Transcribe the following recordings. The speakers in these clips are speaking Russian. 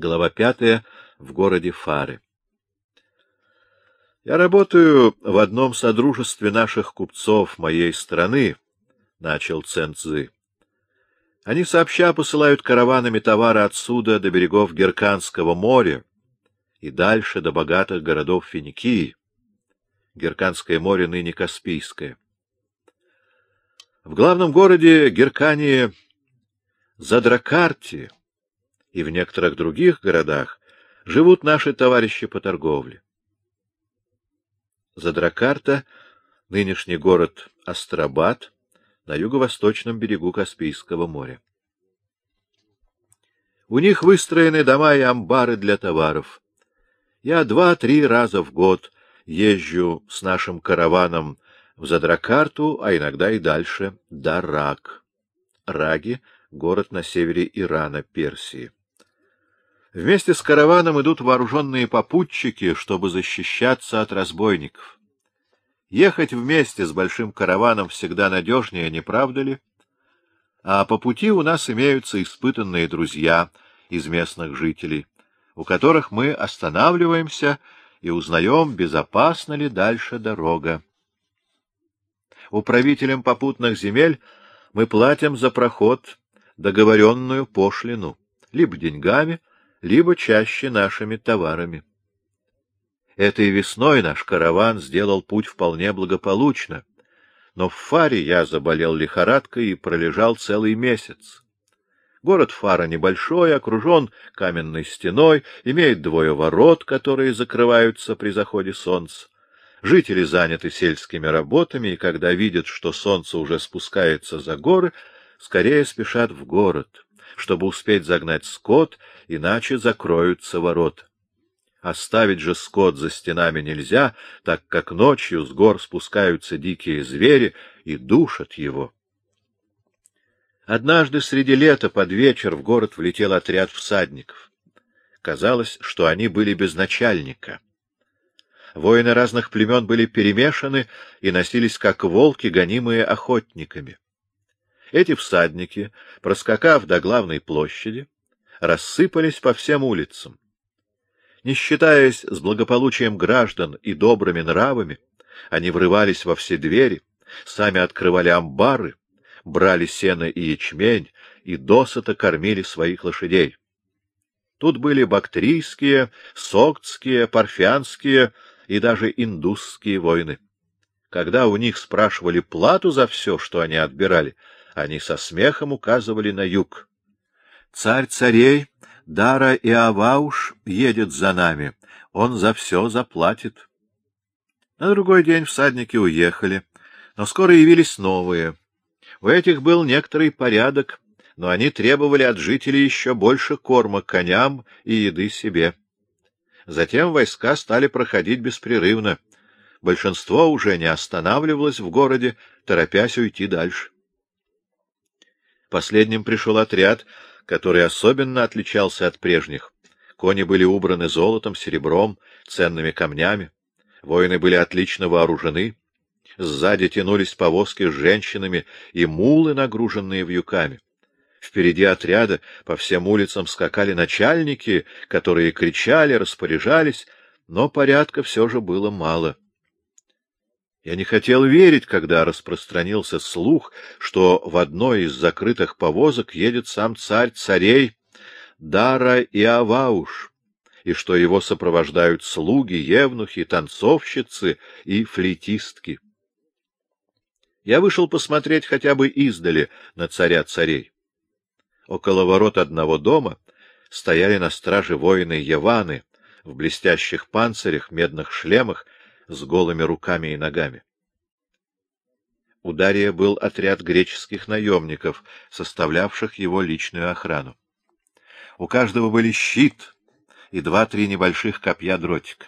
Глава пятая. В городе Фары. Я работаю в одном содружестве наших купцов моей страны, — начал Ценцзы. Они сообща посылают караванами товары отсюда до берегов Герканского моря и дальше до богатых городов Финикии. Герканское море ныне Каспийское. В главном городе Геркании Задракарте и в некоторых других городах живут наши товарищи по торговле. Задракарта — нынешний город Астрабад на юго-восточном берегу Каспийского моря. У них выстроены дома и амбары для товаров. Я два-три раза в год езжу с нашим караваном в Задракарту, а иногда и дальше, до Раг. Раги — город на севере Ирана, Персии. Вместе с караваном идут вооруженные попутчики, чтобы защищаться от разбойников. Ехать вместе с большим караваном всегда надежнее, не правда ли? А по пути у нас имеются испытанные друзья из местных жителей, у которых мы останавливаемся и узнаем, безопасна ли дальше дорога. Управителям попутных земель мы платим за проход договоренную пошлину, либо деньгами, либо чаще нашими товарами. Этой весной наш караван сделал путь вполне благополучно, но в Фаре я заболел лихорадкой и пролежал целый месяц. Город Фара небольшой, окружен каменной стеной, имеет двое ворот, которые закрываются при заходе солнца. Жители заняты сельскими работами, и когда видят, что солнце уже спускается за горы, скорее спешат в город чтобы успеть загнать скот, иначе закроются ворота. Оставить же скот за стенами нельзя, так как ночью с гор спускаются дикие звери и душат его. Однажды среди лета под вечер в город влетел отряд всадников. Казалось, что они были без начальника. Воины разных племен были перемешаны и носились, как волки, гонимые охотниками. Эти всадники, проскакав до главной площади, рассыпались по всем улицам. Не считаясь с благополучием граждан и добрыми нравами, они врывались во все двери, сами открывали амбары, брали сено и ячмень и досыта кормили своих лошадей. Тут были бактрийские, соктские, парфянские и даже индусские войны. Когда у них спрашивали плату за все, что они отбирали, они со смехом указывали на юг. Царь царей, Дара и Авауш, едет за нами. Он за все заплатит. На другой день всадники уехали, но скоро явились новые. У этих был некоторый порядок, но они требовали от жителей еще больше корма коням и еды себе. Затем войска стали проходить беспрерывно. Большинство уже не останавливалось в городе, торопясь уйти дальше. Последним пришел отряд, который особенно отличался от прежних. Кони были убраны золотом, серебром, ценными камнями. Воины были отлично вооружены. Сзади тянулись повозки с женщинами и мулы, нагруженные вьюками. Впереди отряда по всем улицам скакали начальники, которые кричали, распоряжались, но порядка все же было мало. Я не хотел верить, когда распространился слух, что в одной из закрытых повозок едет сам царь царей Дара и Авауш, и что его сопровождают слуги, евнухи, танцовщицы и флейтистки. Я вышел посмотреть хотя бы издали на царя царей. Около ворот одного дома стояли на страже воины Яваны в блестящих панцирях, медных шлемах с голыми руками и ногами. У Дария был отряд греческих наемников, составлявших его личную охрану. У каждого были щит и два-три небольших копья-дротика.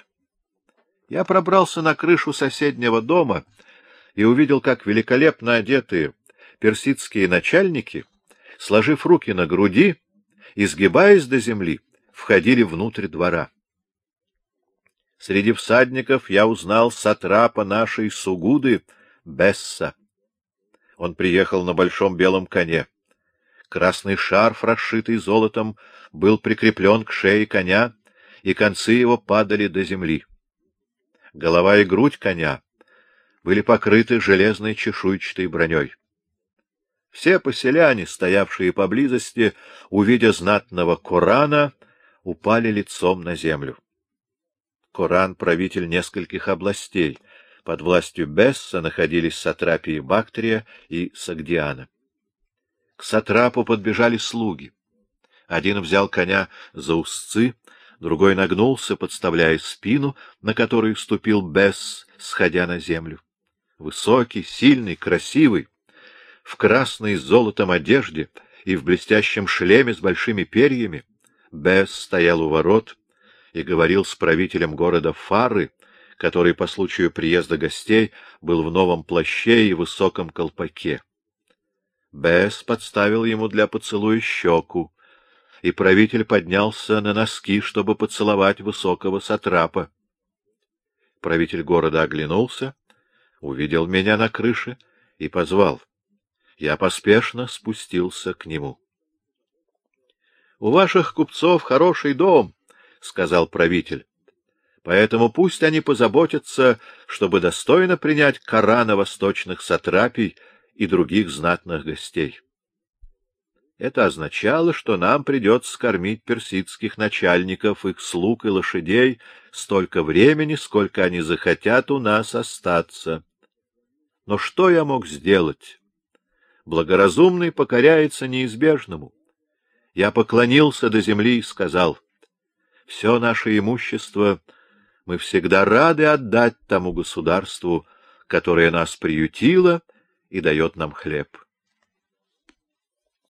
Я пробрался на крышу соседнего дома и увидел, как великолепно одетые персидские начальники, сложив руки на груди, изгибаясь до земли, входили внутрь двора. Среди всадников я узнал сатрапа нашей Сугуды, Бесса. Он приехал на большом белом коне. Красный шарф, расшитый золотом, был прикреплен к шее коня, и концы его падали до земли. Голова и грудь коня были покрыты железной чешуйчатой броней. Все поселяне, стоявшие поблизости, увидя знатного Корана, упали лицом на землю. Коран — правитель нескольких областей. Под властью Бесса находились Сатрапии Бактрия и Сагдиана. К Сатрапу подбежали слуги. Один взял коня за узцы, другой нагнулся, подставляя спину, на которую ступил Бесс, сходя на землю. Высокий, сильный, красивый, в красной с золотом одежде и в блестящем шлеме с большими перьями, Бесс стоял у ворот и говорил с правителем города Фары, который по случаю приезда гостей был в новом плаще и высоком колпаке. Бесс подставил ему для поцелуя щеку, и правитель поднялся на носки, чтобы поцеловать высокого сатрапа. Правитель города оглянулся, увидел меня на крыше и позвал. Я поспешно спустился к нему. — У ваших купцов хороший дом, — сказал правитель. — Поэтому пусть они позаботятся, чтобы достойно принять Корана восточных сатрапий и других знатных гостей. Это означало, что нам придется кормить персидских начальников, их слуг и лошадей столько времени, сколько они захотят у нас остаться. Но что я мог сделать? Благоразумный покоряется неизбежному. Я поклонился до земли и сказал, «Все наше имущество мы всегда рады отдать тому государству, которое нас приютило и дает нам хлеб».